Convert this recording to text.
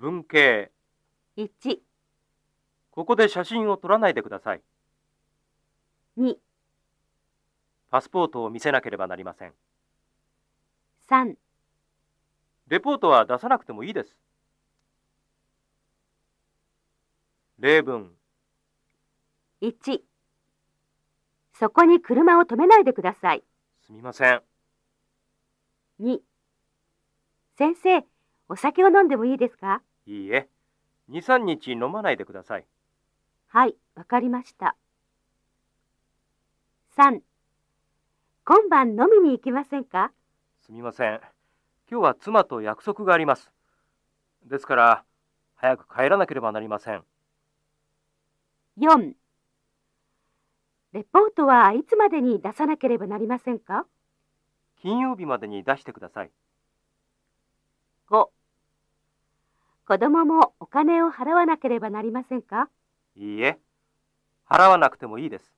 文系。1、ここで写真を撮らないでください。2、パスポートを見せなければなりません。3、レポートは出さなくてもいいです。例文。1そこに車を止めないでください。すみません。2先生、お酒を飲んでもいいですか？いいえ。2、3日飲まないでください。はい、わかりました。3今晩飲みに行きませんか？すみません。今日は妻と約束があります。ですから、早く帰らなければなりません。4レポートはいつまでに出さなければなりませんか？金曜日までに出してください。子供もお金を払わなければなりませんか？いいえ。払わなくてもいいです。